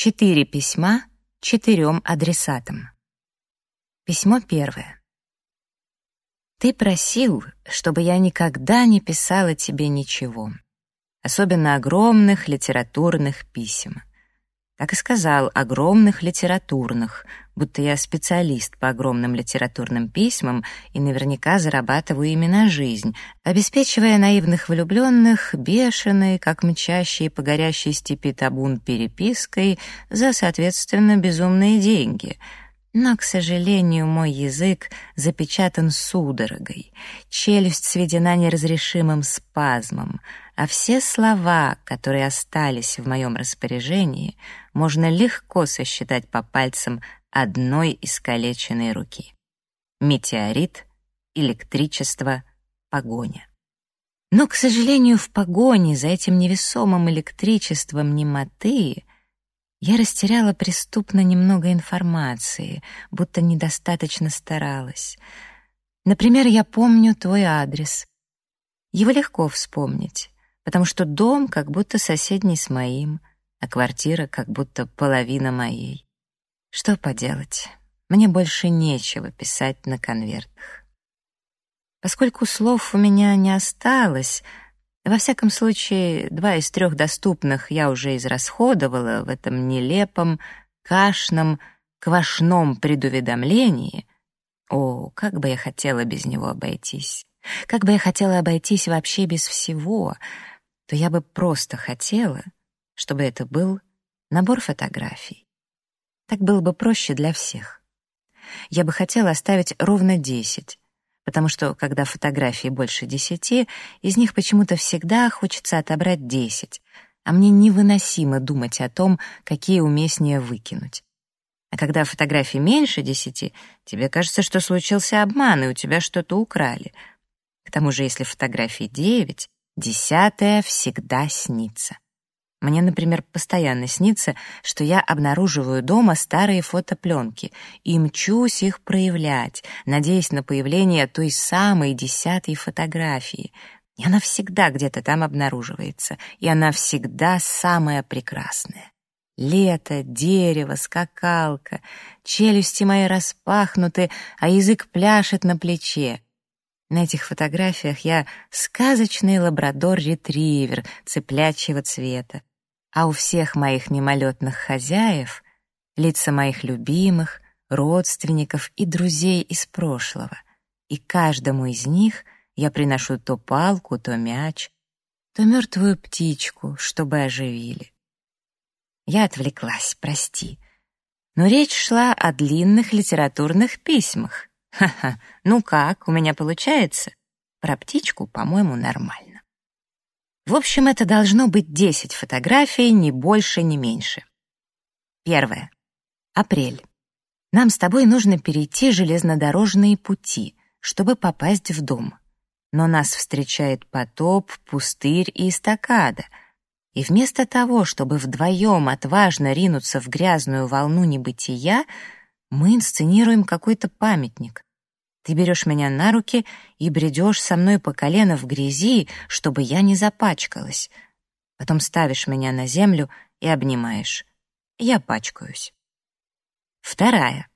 Четыре письма четырем адресатам. Письмо первое. Ты просил, чтобы я никогда не писала тебе ничего, особенно огромных литературных писем. Так и сказал, огромных литературных, будто я специалист по огромным литературным письмам и наверняка зарабатываю ими на жизнь, обеспечивая наивных влюбленных бешеной, как мчащие по горящей степи табун перепиской за, соответственно, безумные деньги — но, к сожалению, мой язык запечатан судорогой, челюсть сведена неразрешимым спазмом, а все слова, которые остались в моем распоряжении, можно легко сосчитать по пальцам одной искалеченной руки. Метеорит, электричество, погоня. Но, к сожалению, в погоне за этим невесомым электричеством немоты я растеряла преступно немного информации, будто недостаточно старалась. Например, я помню твой адрес. Его легко вспомнить, потому что дом как будто соседний с моим, а квартира как будто половина моей. Что поделать? Мне больше нечего писать на конвертах. Поскольку слов у меня не осталось, во всяком случае, два из трех доступных я уже израсходовала в этом нелепом, кашном, квашном предуведомлении. О, как бы я хотела без него обойтись! Как бы я хотела обойтись вообще без всего, то я бы просто хотела, чтобы это был набор фотографий. Так было бы проще для всех. Я бы хотела оставить ровно десять, потому что, когда фотографий больше десяти, из них почему-то всегда хочется отобрать десять, а мне невыносимо думать о том, какие уместнее выкинуть. А когда фотографий меньше десяти, тебе кажется, что случился обман, и у тебя что-то украли. К тому же, если фотографий девять, десятая всегда снится. Мне, например, постоянно снится, что я обнаруживаю дома старые фотопленки и мчусь их проявлять, надеясь на появление той самой десятой фотографии. И она всегда где-то там обнаруживается, и она всегда самая прекрасная. Лето, дерево, скакалка, челюсти мои распахнуты, а язык пляшет на плече. На этих фотографиях я сказочный лабрадор-ретривер цыплячьего цвета а у всех моих мимолетных хозяев лица моих любимых, родственников и друзей из прошлого, и каждому из них я приношу то палку, то мяч, то мертвую птичку, чтобы оживили. Я отвлеклась, прости. Но речь шла о длинных литературных письмах. Ха-ха, ну как, у меня получается? Про птичку, по-моему, нормально. В общем, это должно быть 10 фотографий, ни больше, ни меньше. Первое. Апрель. Нам с тобой нужно перейти железнодорожные пути, чтобы попасть в дом. Но нас встречает потоп, пустырь и эстакада. И вместо того, чтобы вдвоем отважно ринуться в грязную волну небытия, мы инсценируем какой-то памятник. Ты берешь меня на руки и бредешь со мной по колено в грязи, чтобы я не запачкалась. Потом ставишь меня на землю и обнимаешь. Я пачкаюсь. Вторая.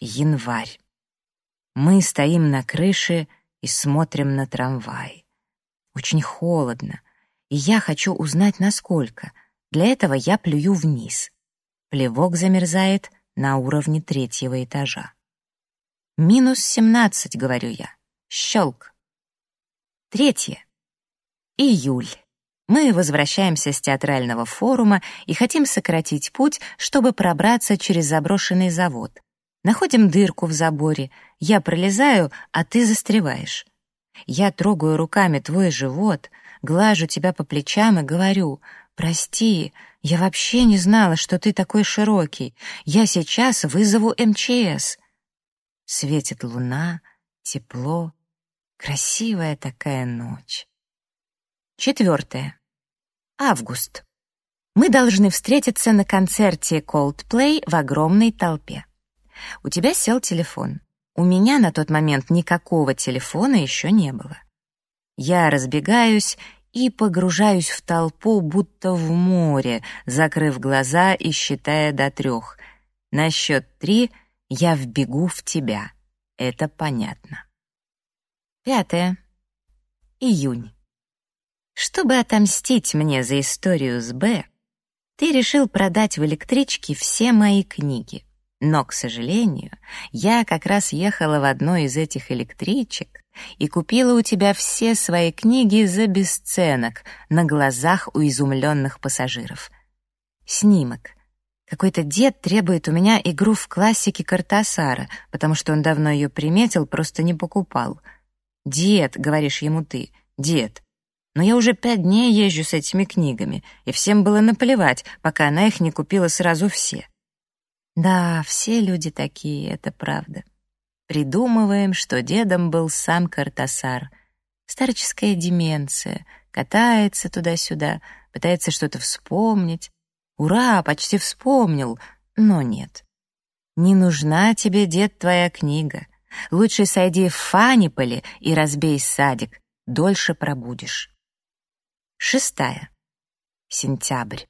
Январь. Мы стоим на крыше и смотрим на трамвай. Очень холодно, и я хочу узнать, насколько. Для этого я плюю вниз. Плевок замерзает на уровне третьего этажа. «Минус семнадцать», — говорю я. Щелк. Третье. Июль. Мы возвращаемся с театрального форума и хотим сократить путь, чтобы пробраться через заброшенный завод. Находим дырку в заборе, я пролезаю, а ты застреваешь. Я трогаю руками твой живот, глажу тебя по плечам и говорю, «Прости, я вообще не знала, что ты такой широкий. Я сейчас вызову МЧС». Светит луна, тепло, красивая такая ночь. Четвертое. Август. Мы должны встретиться на концерте Coldplay в огромной толпе. У тебя сел телефон. У меня на тот момент никакого телефона еще не было. Я разбегаюсь и погружаюсь в толпу, будто в море, закрыв глаза и считая до трех. На счет три я вбегу в тебя. Это понятно. Пятое. Июнь. Чтобы отомстить мне за историю с Б, ты решил продать в электричке все мои книги. Но, к сожалению, я как раз ехала в одной из этих электричек и купила у тебя все свои книги за бесценок на глазах у изумленных пассажиров. Снимок. Какой-то дед требует у меня игру в классике Картасара, потому что он давно ее приметил, просто не покупал. «Дед», — говоришь ему ты, — «дед». Но я уже пять дней езжу с этими книгами, и всем было наплевать, пока она их не купила сразу все. Да, все люди такие, это правда. Придумываем, что дедом был сам Картасар. Старческая деменция, катается туда-сюда, пытается что-то вспомнить. Ура, почти вспомнил, но нет. Не нужна тебе, дед, твоя книга. Лучше сойди в Фаниполе и разбей садик, дольше пробудешь. Шестая. Сентябрь.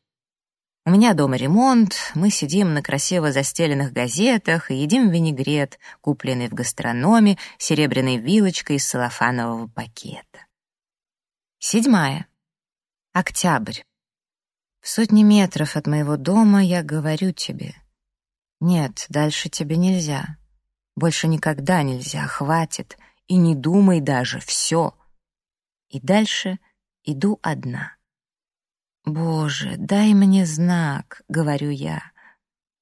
У меня дома ремонт, мы сидим на красиво застеленных газетах и едим винегрет, купленный в гастрономе серебряной вилочкой из салофанового пакета. Седьмая. Октябрь. В сотни метров от моего дома я говорю тебе. Нет, дальше тебе нельзя. Больше никогда нельзя, хватит. И не думай даже, все. И дальше иду одна. «Боже, дай мне знак», — говорю я.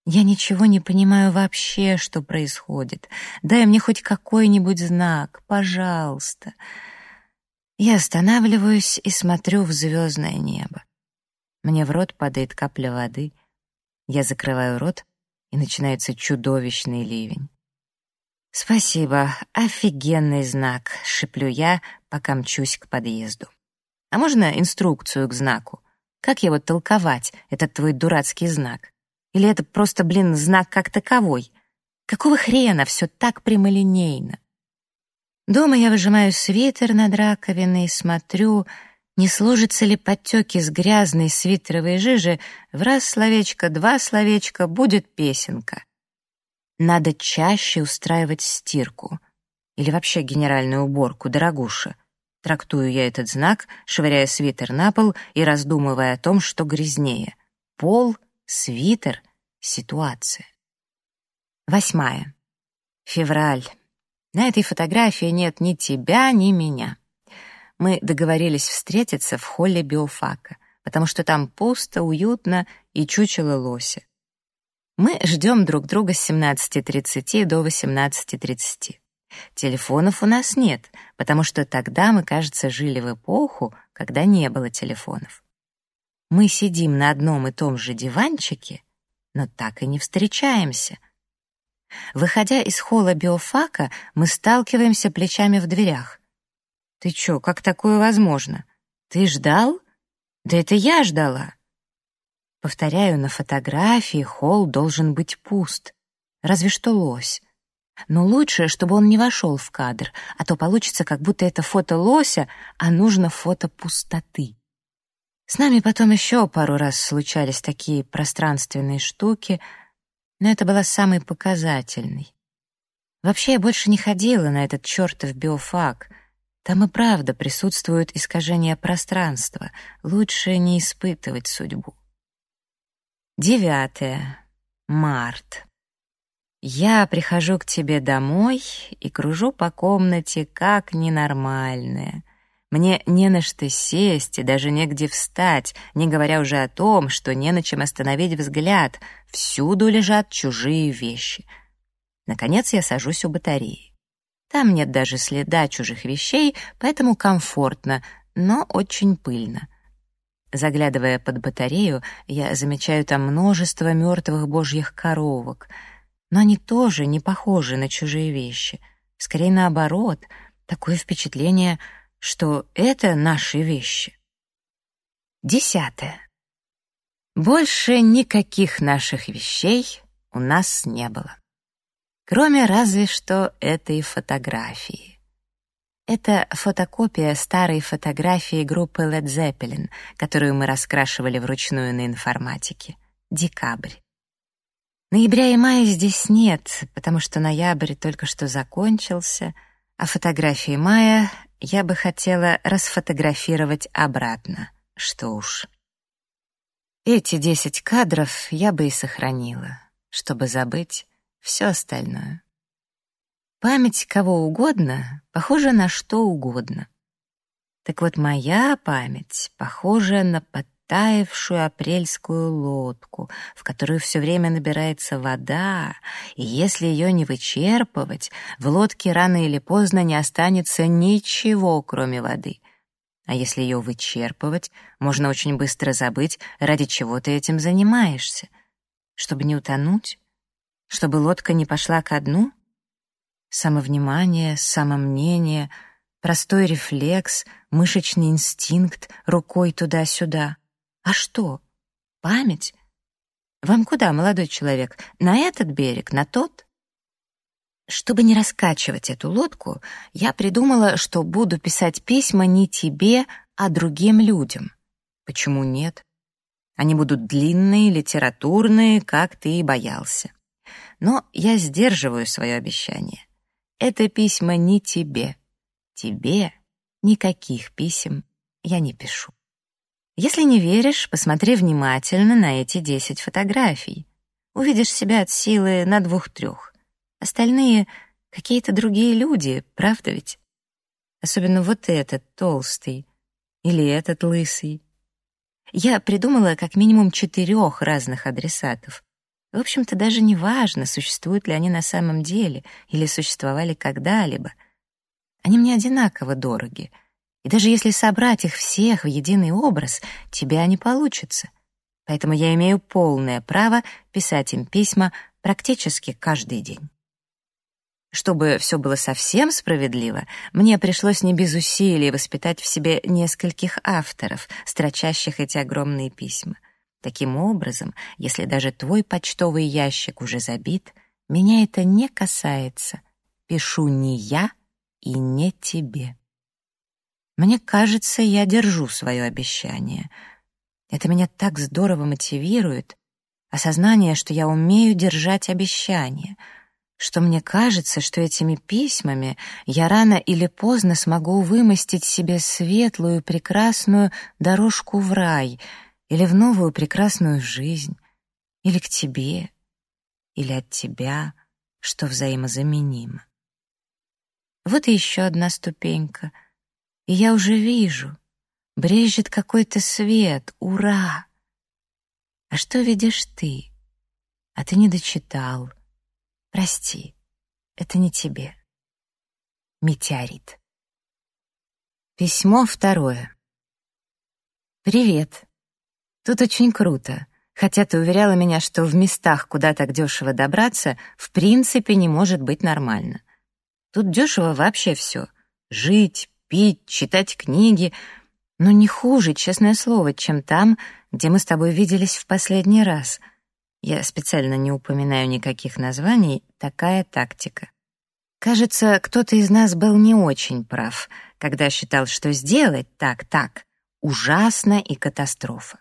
«Я ничего не понимаю вообще, что происходит. Дай мне хоть какой-нибудь знак, пожалуйста». Я останавливаюсь и смотрю в звездное небо. Мне в рот падает капля воды. Я закрываю рот, и начинается чудовищный ливень. «Спасибо, офигенный знак», — шиплю я, пока мчусь к подъезду. «А можно инструкцию к знаку?» Как его толковать, этот твой дурацкий знак? Или это просто, блин, знак как таковой? Какого хрена все так прямолинейно? Дома я выжимаю свитер над раковиной и смотрю, не сложатся ли подтеки с грязной свитеровой жижи, в раз словечко, два словечка, будет песенка. Надо чаще устраивать стирку. Или вообще генеральную уборку, дорогуша. Трактую я этот знак, швыряя свитер на пол и раздумывая о том, что грязнее. Пол, свитер, ситуация. Восьмая. Февраль. На этой фотографии нет ни тебя, ни меня. Мы договорились встретиться в холле биофака, потому что там пусто, уютно и чучело лося. Мы ждем друг друга с 17.30 до 18.30. Телефонов у нас нет, потому что тогда мы, кажется, жили в эпоху, когда не было телефонов. Мы сидим на одном и том же диванчике, но так и не встречаемся. Выходя из холла биофака, мы сталкиваемся плечами в дверях. «Ты чё, как такое возможно? Ты ждал? Да это я ждала!» Повторяю, на фотографии холл должен быть пуст. Разве что лось. Но лучше, чтобы он не вошел в кадр, а то получится, как будто это фото лося, а нужно фото пустоты. С нами потом еще пару раз случались такие пространственные штуки, но это была самой показательной. Вообще я больше не ходила на этот чертов биофак. Там и правда присутствует искажение пространства. Лучше не испытывать судьбу. Девятое. Март. Я прихожу к тебе домой и кружу по комнате как ненормальная. Мне не на что сесть и даже негде встать, не говоря уже о том, что не на чем остановить взгляд. Всюду лежат чужие вещи. Наконец я сажусь у батареи. Там нет даже следа чужих вещей, поэтому комфортно, но очень пыльно. Заглядывая под батарею, я замечаю там множество мертвых божьих коровок — но они тоже не похожи на чужие вещи. Скорее наоборот, такое впечатление, что это наши вещи. Десятое. Больше никаких наших вещей у нас не было. Кроме разве что этой фотографии. Это фотокопия старой фотографии группы Led Zeppelin, которую мы раскрашивали вручную на информатике. Декабрь. Ноября и мая здесь нет, потому что ноябрь только что закончился, а фотографии мая я бы хотела расфотографировать обратно. Что уж. Эти десять кадров я бы и сохранила, чтобы забыть все остальное. Память кого угодно похожа на что угодно. Так вот, моя память похожа на подтаявшую апрельскую лодку, в которую все время набирается вода, и если ее не вычерпывать, в лодке рано или поздно не останется ничего, кроме воды. А если ее вычерпывать, можно очень быстро забыть, ради чего ты этим занимаешься. Чтобы не утонуть? Чтобы лодка не пошла ко дну? Самовнимание, самомнение, простой рефлекс, мышечный инстинкт, рукой туда-сюда. А что? Память? Вам куда, молодой человек? На этот берег, на тот? Чтобы не раскачивать эту лодку, я придумала, что буду писать письма не тебе, а другим людям. Почему нет? Они будут длинные, литературные, как ты и боялся. Но я сдерживаю свое обещание. Это письма не тебе. Тебе никаких писем я не пишу. Если не веришь, посмотри внимательно на эти десять фотографий. Увидишь себя от силы на двух-трех. Остальные — какие-то другие люди, правда ведь? Особенно вот этот толстый или этот лысый. Я придумала как минимум четырех разных адресатов. В общем-то, даже не важно, существуют ли они на самом деле или существовали когда-либо. Они мне одинаково дороги. И даже если собрать их всех в единый образ, тебя не получится. Поэтому я имею полное право писать им письма практически каждый день. Чтобы все было совсем справедливо, мне пришлось не без усилий воспитать в себе нескольких авторов, строчащих эти огромные письма. Таким образом, если даже твой почтовый ящик уже забит, меня это не касается. Пишу не я и не тебе. Мне кажется, я держу свое обещание. Это меня так здорово мотивирует. Осознание, что я умею держать обещания, что мне кажется, что этими письмами я рано или поздно смогу вымостить себе светлую, прекрасную дорожку в рай — или в новую прекрасную жизнь, или к тебе, или от тебя, что взаимозаменимо. Вот и еще одна ступенька, и я уже вижу, брежет какой-то свет, ура! А что видишь ты? А ты не дочитал. Прости, это не тебе. Метеорит. Письмо второе. Привет. Тут очень круто. Хотя ты уверяла меня, что в местах, куда так дешево добраться, в принципе не может быть нормально. Тут дешево вообще все. Жить, пить, читать книги. Но не хуже, честное слово, чем там, где мы с тобой виделись в последний раз. Я специально не упоминаю никаких названий, такая тактика. Кажется, кто-то из нас был не очень прав, когда считал, что сделать так-так ужасно и катастрофа.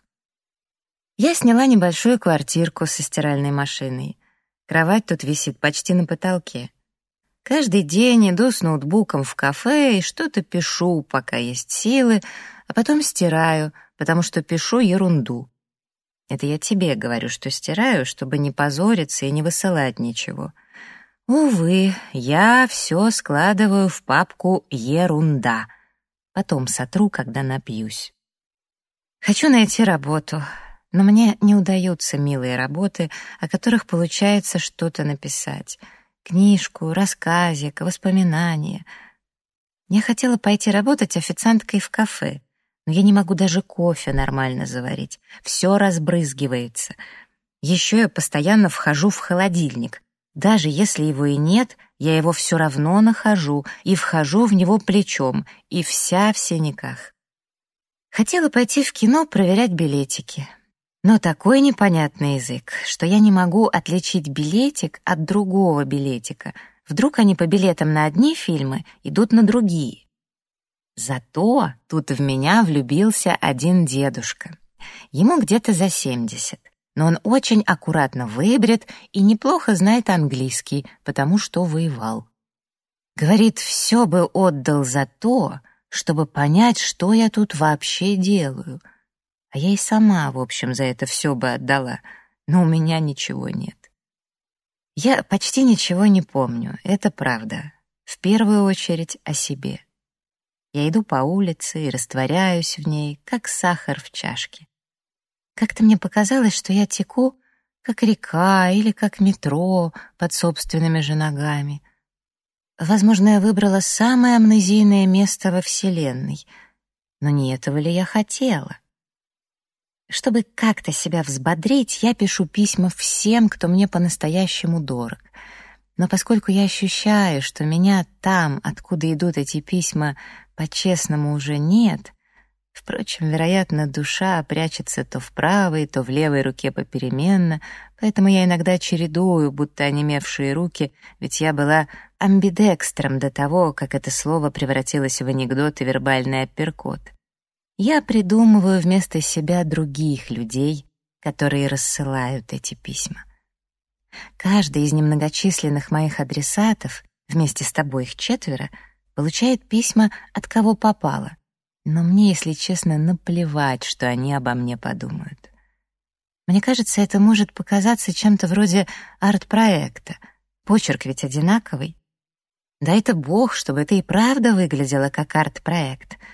Я сняла небольшую квартирку со стиральной машиной. Кровать тут висит почти на потолке. Каждый день иду с ноутбуком в кафе и что-то пишу, пока есть силы, а потом стираю, потому что пишу ерунду. Это я тебе говорю, что стираю, чтобы не позориться и не высылать ничего. Увы, я все складываю в папку «Ерунда». Потом сотру, когда напьюсь. Хочу найти работу, но мне не удаются милые работы, о которых получается что-то написать. Книжку, рассказик, воспоминания. Я хотела пойти работать официанткой в кафе, но я не могу даже кофе нормально заварить. Все разбрызгивается. Еще я постоянно вхожу в холодильник. Даже если его и нет, я его все равно нахожу и вхожу в него плечом, и вся в синяках. Хотела пойти в кино проверять билетики, но такой непонятный язык, что я не могу отличить билетик от другого билетика. Вдруг они по билетам на одни фильмы идут на другие. Зато тут в меня влюбился один дедушка. Ему где-то за семьдесят, но он очень аккуратно выбрит и неплохо знает английский, потому что воевал. Говорит, все бы отдал за то, чтобы понять, что я тут вообще делаю. А я и сама, в общем, за это все бы отдала, но у меня ничего нет. Я почти ничего не помню, это правда. В первую очередь о себе. Я иду по улице и растворяюсь в ней, как сахар в чашке. Как-то мне показалось, что я теку, как река или как метро под собственными же ногами. Возможно, я выбрала самое амнезийное место во Вселенной, но не этого ли я хотела? Чтобы как-то себя взбодрить, я пишу письма всем, кто мне по-настоящему дорог. Но поскольку я ощущаю, что меня там, откуда идут эти письма, по-честному уже нет, впрочем, вероятно, душа прячется то в правой, то в левой руке попеременно, поэтому я иногда чередую, будто онемевшие руки, ведь я была амбидекстром до того, как это слово превратилось в анекдот и вербальный апперкот. Я придумываю вместо себя других людей, которые рассылают эти письма. Каждый из немногочисленных моих адресатов, вместе с тобой их четверо, получает письма от кого попало. Но мне, если честно, наплевать, что они обо мне подумают. Мне кажется, это может показаться чем-то вроде арт-проекта. Почерк ведь одинаковый. Да это бог, чтобы это и правда выглядело как арт-проект —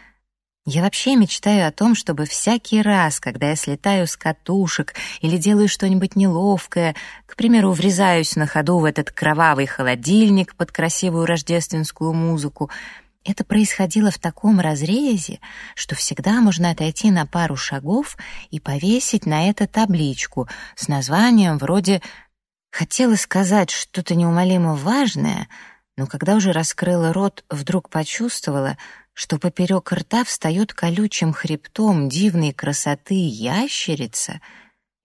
я вообще мечтаю о том, чтобы всякий раз, когда я слетаю с катушек или делаю что-нибудь неловкое, к примеру, врезаюсь на ходу в этот кровавый холодильник под красивую рождественскую музыку, это происходило в таком разрезе, что всегда можно отойти на пару шагов и повесить на это табличку с названием вроде «Хотела сказать что-то неумолимо важное», но когда уже раскрыла рот, вдруг почувствовала — что поперек рта встает колючим хребтом дивной красоты ящерица,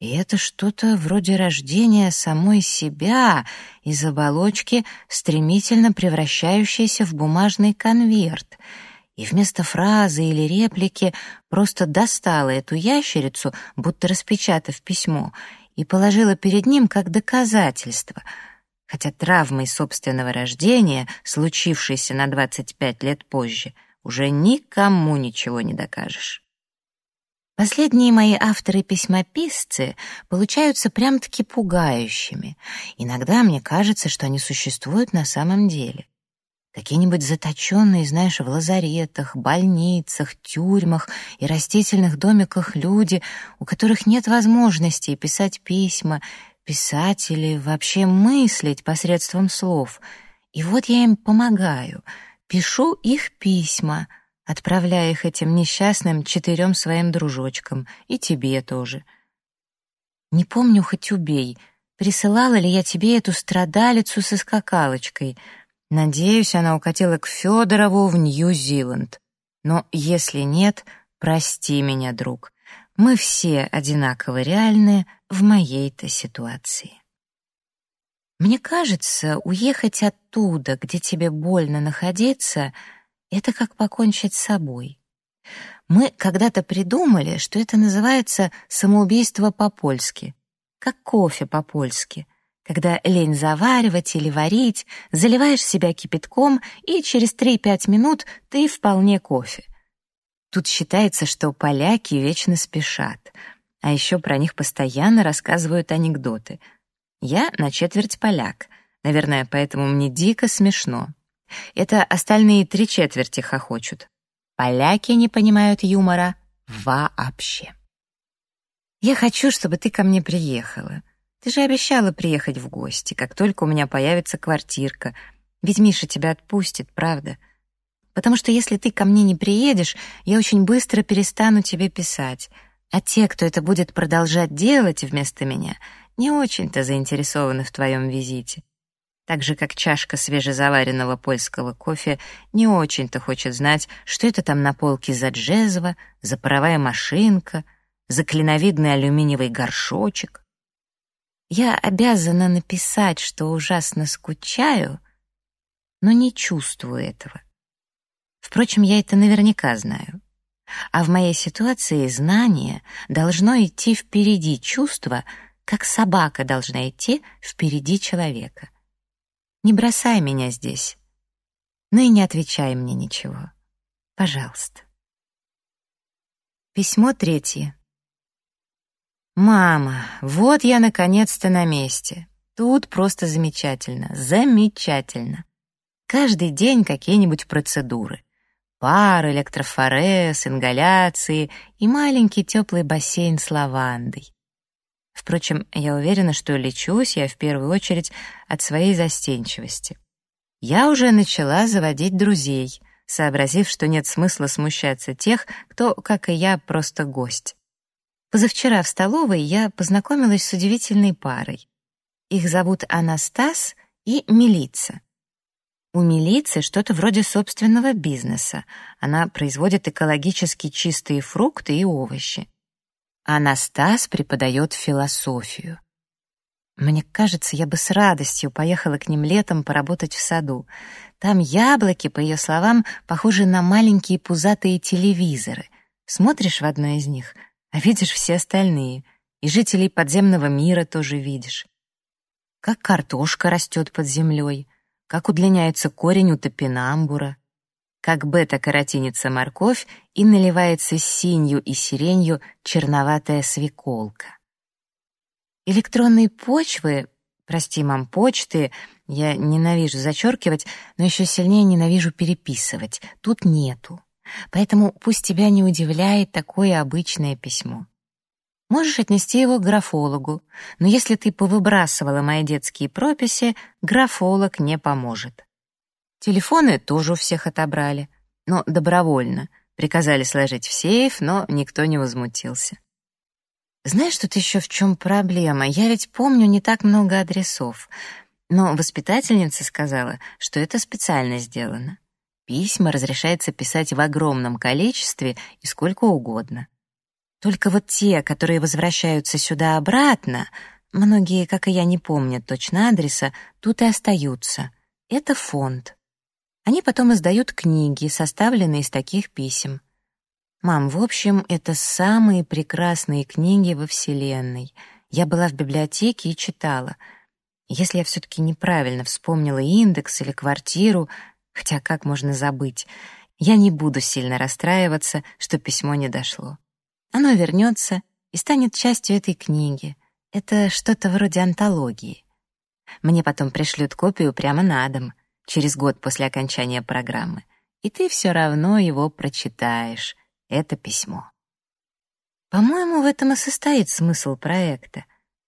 и это что-то вроде рождения самой себя из оболочки, стремительно превращающейся в бумажный конверт, и вместо фразы или реплики просто достала эту ящерицу, будто распечатав письмо, и положила перед ним как доказательство — хотя травмой собственного рождения, случившейся на 25 лет позже — уже никому ничего не докажешь. Последние мои авторы-письмописцы получаются прям-таки пугающими. Иногда мне кажется, что они существуют на самом деле. Какие-нибудь заточенные, знаешь, в лазаретах, больницах, тюрьмах и растительных домиках люди, у которых нет возможности писать письма, писать или вообще мыслить посредством слов. И вот я им помогаю — Пишу их письма, отправляя их этим несчастным четырем своим дружочкам, и тебе тоже. Не помню, хоть убей, присылала ли я тебе эту страдалицу со скакалочкой. Надеюсь, она укатила к Федорову в Нью-Зиланд. Но если нет, прости меня, друг. Мы все одинаково реальны в моей-то ситуации. Мне кажется, уехать оттуда, где тебе больно находиться, это как покончить с собой. Мы когда-то придумали, что это называется самоубийство по-польски, как кофе по-польски, когда лень заваривать или варить, заливаешь себя кипятком, и через 3-5 минут ты вполне кофе. Тут считается, что поляки вечно спешат, а еще про них постоянно рассказывают анекдоты — я на четверть поляк. Наверное, поэтому мне дико смешно. Это остальные три четверти хохочут. Поляки не понимают юмора вообще. Я хочу, чтобы ты ко мне приехала. Ты же обещала приехать в гости, как только у меня появится квартирка. Ведь Миша тебя отпустит, правда? Потому что если ты ко мне не приедешь, я очень быстро перестану тебе писать. А те, кто это будет продолжать делать вместо меня, не очень-то заинтересованы в твоем визите. Так же, как чашка свежезаваренного польского кофе не очень-то хочет знать, что это там на полке за джезва, за паровая машинка, за клиновидный алюминиевый горшочек. Я обязана написать, что ужасно скучаю, но не чувствую этого. Впрочем, я это наверняка знаю. А в моей ситуации знание должно идти впереди чувства, как собака должна идти впереди человека. Не бросай меня здесь. Ну и не отвечай мне ничего. Пожалуйста. Письмо третье. «Мама, вот я наконец-то на месте. Тут просто замечательно, замечательно. Каждый день какие-нибудь процедуры. Пар, электрофорез, ингаляции и маленький теплый бассейн с лавандой. Впрочем, я уверена, что лечусь я в первую очередь от своей застенчивости. Я уже начала заводить друзей, сообразив, что нет смысла смущаться тех, кто, как и я, просто гость. Позавчера в столовой я познакомилась с удивительной парой. Их зовут Анастас и Милица. У Милицы что-то вроде собственного бизнеса. Она производит экологически чистые фрукты и овощи. Анастас преподает философию. Мне кажется, я бы с радостью поехала к ним летом поработать в саду. Там яблоки, по ее словам, похожи на маленькие пузатые телевизоры. Смотришь в одно из них — а видишь все остальные, и жителей подземного мира тоже видишь. Как картошка растет под землей, как удлиняется корень у топинамбура, как бета-каротинится морковь и наливается синью и сиренью черноватая свеколка. Электронные почвы, прости, мам, почты, я ненавижу зачеркивать, но еще сильнее ненавижу переписывать, тут нету. Поэтому пусть тебя не удивляет такое обычное письмо. Можешь отнести его к графологу, но если ты повыбрасывала мои детские прописи, графолог не поможет. Телефоны тоже у всех отобрали, но добровольно. Приказали сложить в сейф, но никто не возмутился. Знаешь, тут еще в чем проблема? Я ведь помню не так много адресов, но воспитательница сказала, что это специально сделано. Письма разрешается писать в огромном количестве и сколько угодно. Только вот те, которые возвращаются сюда обратно, многие, как и я, не помнят точно адреса, тут и остаются. Это фонд. Они потом издают книги, составленные из таких писем. Мам, в общем, это самые прекрасные книги во Вселенной. Я была в библиотеке и читала. Если я все-таки неправильно вспомнила индекс или квартиру, Хотя как можно забыть? Я не буду сильно расстраиваться, что письмо не дошло. Оно вернется и станет частью этой книги. Это что-то вроде антологии. Мне потом пришлют копию прямо на дом, через год после окончания программы. И ты все равно его прочитаешь. Это письмо. По-моему, в этом и состоит смысл проекта.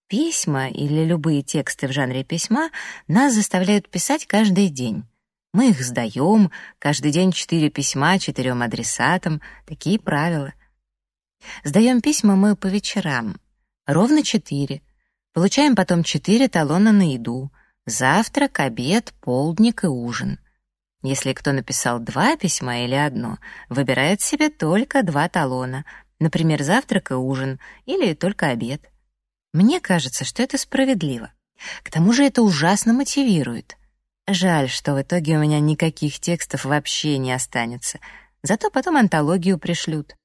Письма или любые тексты в жанре письма нас заставляют писать каждый день. Мы их сдаем, каждый день четыре письма четырем адресатам, такие правила. Сдаем письма мы по вечерам, ровно четыре. Получаем потом четыре талона на еду, завтрак, обед, полдник и ужин. Если кто написал два письма или одно, выбирает себе только два талона, например, завтрак и ужин или только обед. Мне кажется, что это справедливо. К тому же это ужасно мотивирует. Жаль, что в итоге у меня никаких текстов вообще не останется. Зато потом антологию пришлют.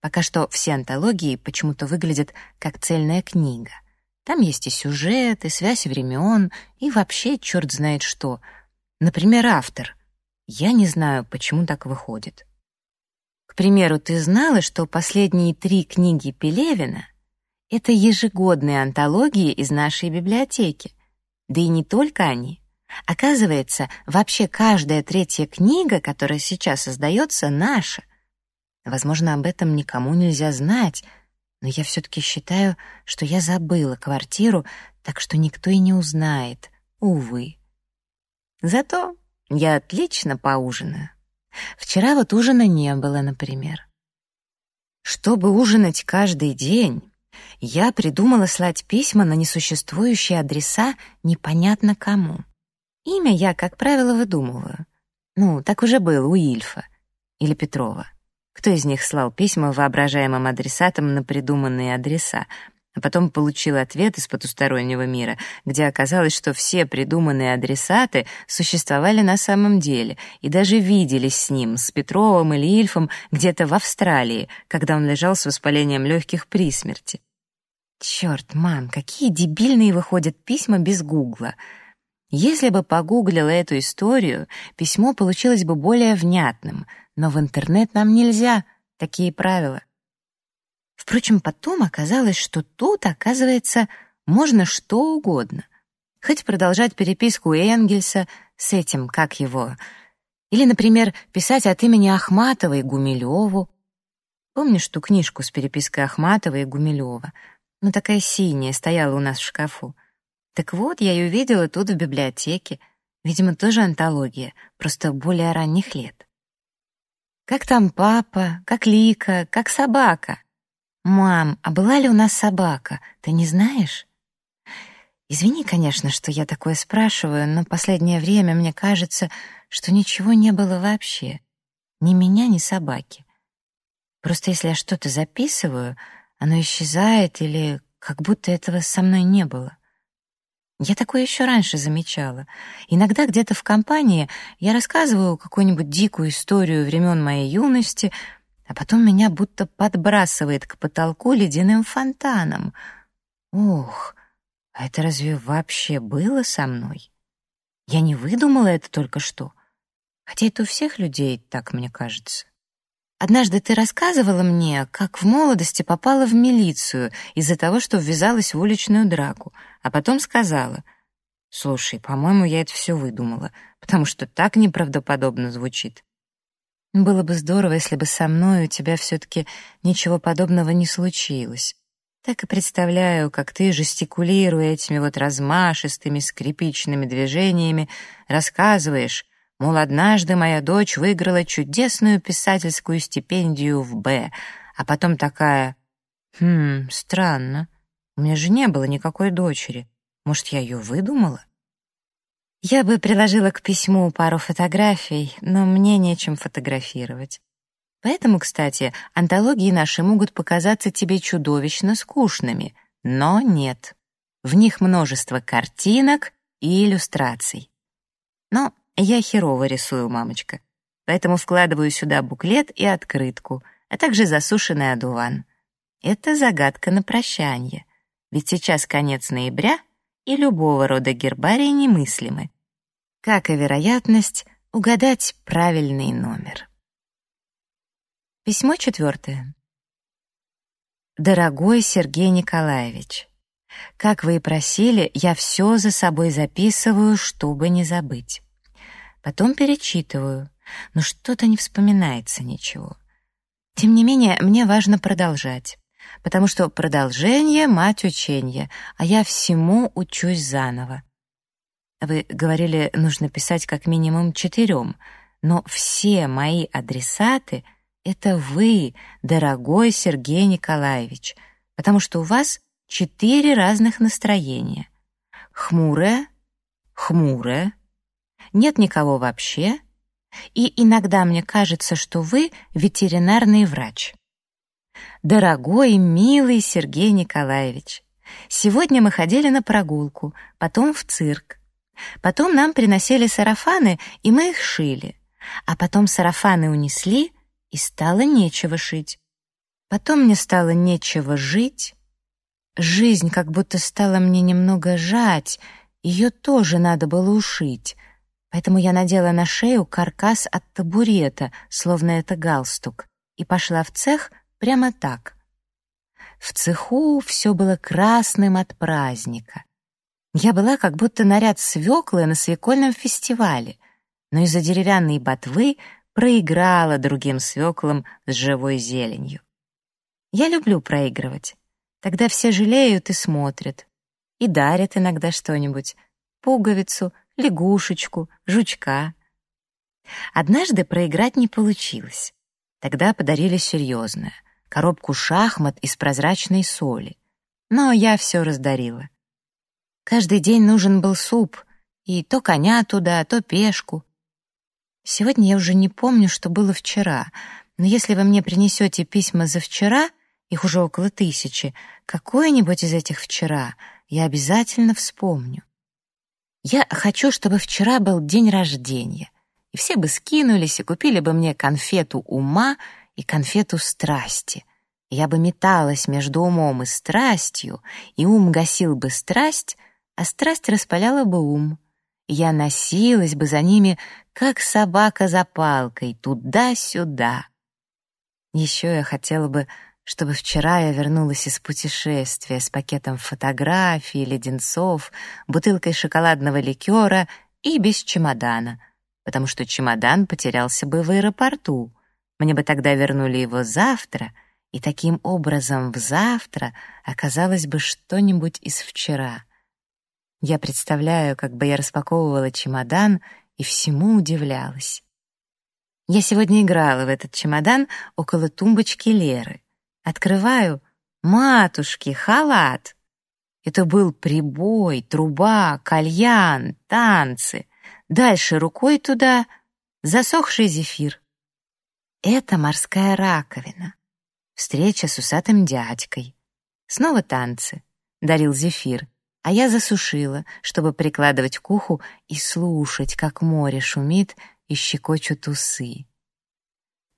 Пока что все антологии почему-то выглядят как цельная книга. Там есть и сюжет, и связь времен, и вообще черт знает что. Например, автор. Я не знаю, почему так выходит. К примеру, ты знала, что последние три книги Пелевина — это ежегодные антологии из нашей библиотеки. Да и не только они — Оказывается, вообще каждая третья книга, которая сейчас издается, наша. Возможно, об этом никому нельзя знать, но я все-таки считаю, что я забыла квартиру, так что никто и не узнает, увы. Зато я отлично поужинаю. Вчера вот ужина не было, например. Чтобы ужинать каждый день, я придумала слать письма на несуществующие адреса непонятно кому. Имя я, как правило, выдумываю. Ну, так уже было у Ильфа или Петрова. Кто из них слал письма воображаемым адресатам на придуманные адреса? а потом получил ответ из потустороннего мира, где оказалось, что все придуманные адресаты существовали на самом деле и даже виделись с ним, с Петровым или Ильфом, где-то в Австралии, когда он лежал с воспалением легких при смерти. Черт, мам, какие дебильные выходят письма без гугла. Если бы погуглила эту историю, письмо получилось бы более внятным, но в интернет нам нельзя, такие правила. Впрочем, потом оказалось, что тут, оказывается, можно что угодно. Хоть продолжать переписку Энгельса с этим, как его, или, например, писать от имени Ахматова и Гумилеву. Помнишь ту книжку с перепиской Ахматова и Гумилева? Ну, такая синяя, стояла у нас в шкафу. Так вот, я ее видела тут в библиотеке. Видимо, тоже антология, просто более ранних лет. Как там папа, как Лика, как собака. «Мам, а была ли у нас собака? Ты не знаешь?» Извини, конечно, что я такое спрашиваю, но последнее время мне кажется, что ничего не было вообще. Ни меня, ни собаки. Просто если я что-то записываю, оно исчезает или как будто этого со мной не было. Я такое еще раньше замечала. Иногда где-то в компании я рассказываю какую-нибудь дикую историю времен моей юности — а потом меня будто подбрасывает к потолку ледяным фонтаном. Ох, а это разве вообще было со мной? Я не выдумала это только что. Хотя это у всех людей так, мне кажется. Однажды ты рассказывала мне, как в молодости попала в милицию из-за того, что ввязалась в уличную драку, а потом сказала, «Слушай, по-моему, я это все выдумала, потому что так неправдоподобно звучит. Было бы здорово, если бы со мной у тебя все-таки ничего подобного не случилось. Так и представляю, как ты, жестикулируя этими вот размашистыми скрипичными движениями, рассказываешь, мол, однажды моя дочь выиграла чудесную писательскую стипендию в Б, а потом такая, «Хм, странно, у меня же не было никакой дочери. Может, я ее выдумала?» Я бы приложила к письму пару фотографий, но мне нечем фотографировать. Поэтому, кстати, антологии наши могут показаться тебе чудовищно скучными, но нет. В них множество картинок и иллюстраций. Но я херово рисую, мамочка, поэтому вкладываю сюда буклет и открытку, а также засушенный одуван. Это загадка на прощание, ведь сейчас конец ноября, и любого рода гербарии немыслимы как и вероятность угадать правильный номер. Письмо четвертое. Дорогой Сергей Николаевич, как вы и просили, я все за собой записываю, чтобы не забыть. Потом перечитываю, но что-то не вспоминается ничего. Тем не менее, мне важно продолжать, потому что продолжение — мать учения, а я всему учусь заново. Вы говорили, нужно писать как минимум четырем, но все мои адресаты — это вы, дорогой Сергей Николаевич, потому что у вас четыре разных настроения. Хмурое, хмурое, нет никого вообще, и иногда мне кажется, что вы ветеринарный врач. Дорогой, милый Сергей Николаевич, сегодня мы ходили на прогулку, потом в цирк. Потом нам приносили сарафаны, и мы их шили. А потом сарафаны унесли, и стало нечего шить. Потом мне стало нечего жить. Жизнь как будто стала мне немного жать, ее тоже надо было ушить. Поэтому я надела на шею каркас от табурета, словно это галстук, и пошла в цех прямо так. В цеху все было красным от праздника. Я была как будто наряд свеклы на свекольном фестивале, но из-за деревянной ботвы проиграла другим свеклам с живой зеленью. Я люблю проигрывать. Тогда все жалеют и смотрят. И дарят иногда что-нибудь. Пуговицу, лягушечку, жучка. Однажды проиграть не получилось. Тогда подарили серьезное — коробку шахмат из прозрачной соли. Но я все раздарила. Каждый день нужен был суп, и то коня туда, то пешку. Сегодня я уже не помню, что было вчера, но если вы мне принесете письма за вчера, их уже около тысячи, какое-нибудь из этих вчера я обязательно вспомню. Я хочу, чтобы вчера был день рождения, и все бы скинулись и купили бы мне конфету ума и конфету страсти. Я бы металась между умом и страстью, и ум гасил бы страсть, а страсть распаляла бы ум. Я носилась бы за ними, как собака за палкой, туда-сюда. Еще я хотела бы, чтобы вчера я вернулась из путешествия с пакетом фотографий, леденцов, бутылкой шоколадного ликера и без чемодана, потому что чемодан потерялся бы в аэропорту. Мне бы тогда вернули его завтра, и таким образом в завтра оказалось бы что-нибудь из вчера. Я представляю, как бы я распаковывала чемодан и всему удивлялась. Я сегодня играла в этот чемодан около тумбочки Леры. Открываю — матушки, халат. Это был прибой, труба, кальян, танцы. Дальше рукой туда — засохший зефир. Это морская раковина. Встреча с усатым дядькой. Снова танцы. Дарил зефир. А я засушила, чтобы прикладывать к уху и слушать, как море шумит и щекочут усы.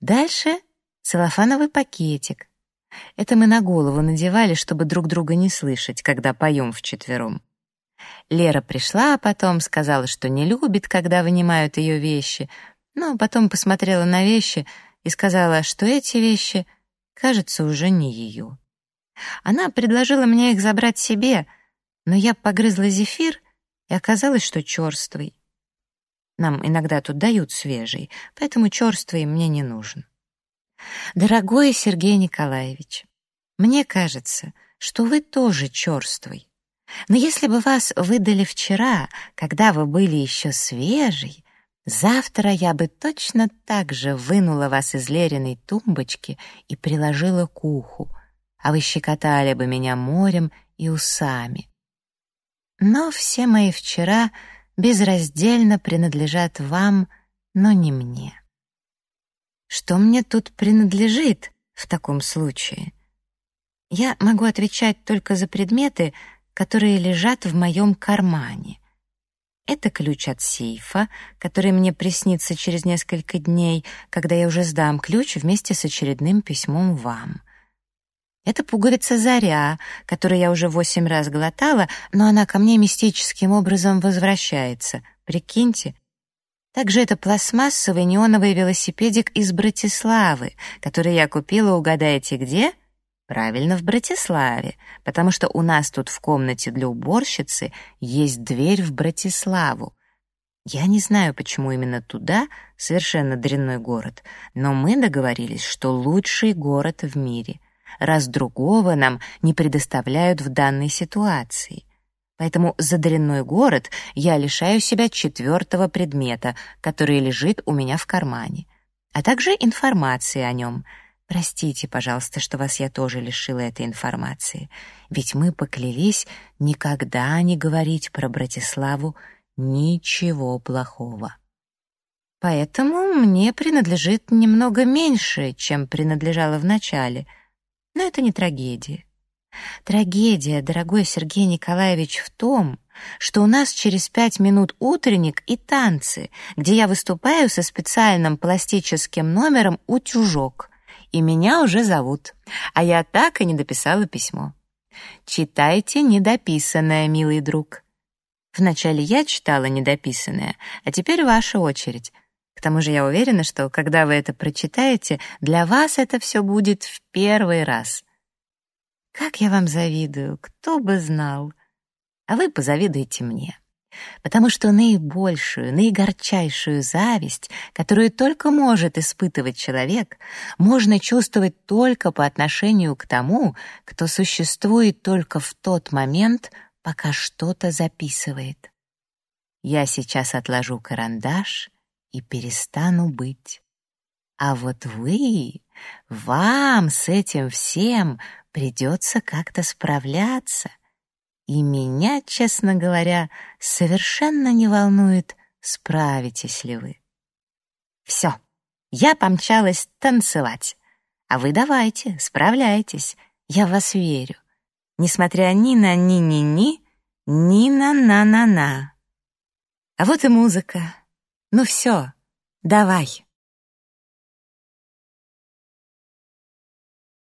Дальше целлофановый пакетик. Это мы на голову надевали, чтобы друг друга не слышать, когда поем вчетвером. Лера пришла, а потом сказала, что не любит, когда вынимают ее вещи, но потом посмотрела на вещи и сказала, что эти вещи, кажется, уже не ее. Она предложила мне их забрать себе, но я погрызла зефир, и оказалось, что черствый. Нам иногда тут дают свежий, поэтому черствый мне не нужен. Дорогой Сергей Николаевич, мне кажется, что вы тоже черствый. Но если бы вас выдали вчера, когда вы были еще свежий, завтра я бы точно так же вынула вас из Лериной тумбочки и приложила к уху, а вы щекотали бы меня морем и усами. Но все мои вчера безраздельно принадлежат вам, но не мне. Что мне тут принадлежит в таком случае? Я могу отвечать только за предметы, которые лежат в моем кармане. Это ключ от сейфа, который мне приснится через несколько дней, когда я уже сдам ключ вместе с очередным письмом вам. Это пуговица Заря, которую я уже восемь раз глотала, но она ко мне мистическим образом возвращается. Прикиньте. Также это пластмассовый неоновый велосипедик из Братиславы, который я купила, угадайте, где? Правильно, в Братиславе, потому что у нас тут в комнате для уборщицы есть дверь в Братиславу. Я не знаю, почему именно туда, совершенно дрянной город, но мы договорились, что лучший город в мире, раз другого нам не предоставляют в данной ситуации. Поэтому за дрянной город я лишаю себя четвертого предмета, который лежит у меня в кармане, а также информации о нем. Простите, пожалуйста, что вас я тоже лишила этой информации, ведь мы поклялись никогда не говорить про Братиславу ничего плохого. Поэтому мне принадлежит немного меньше, чем принадлежало в начале, но это не трагедия. Трагедия, дорогой Сергей Николаевич, в том, что у нас через пять минут утренник и танцы, где я выступаю со специальным пластическим номером «Утюжок», и меня уже зовут, а я так и не дописала письмо. Читайте недописанное, милый друг. Вначале я читала недописанное, а теперь ваша очередь. К тому же я уверена, что когда вы это прочитаете, для вас это все будет в первый раз. Как я вам завидую, кто бы знал. А вы позавидуете мне. Потому что наибольшую, наигорчайшую зависть, которую только может испытывать человек, можно чувствовать только по отношению к тому, кто существует только в тот момент, пока что-то записывает. Я сейчас отложу карандаш и перестану быть. А вот вы, вам с этим всем придется как-то справляться. И меня, честно говоря, совершенно не волнует, справитесь ли вы. Все, я помчалась танцевать. А вы давайте, справляйтесь, я в вас верю. Несмотря ни на ни-ни-ни, ни на на-на-на. А вот и музыка. Ну все, давай.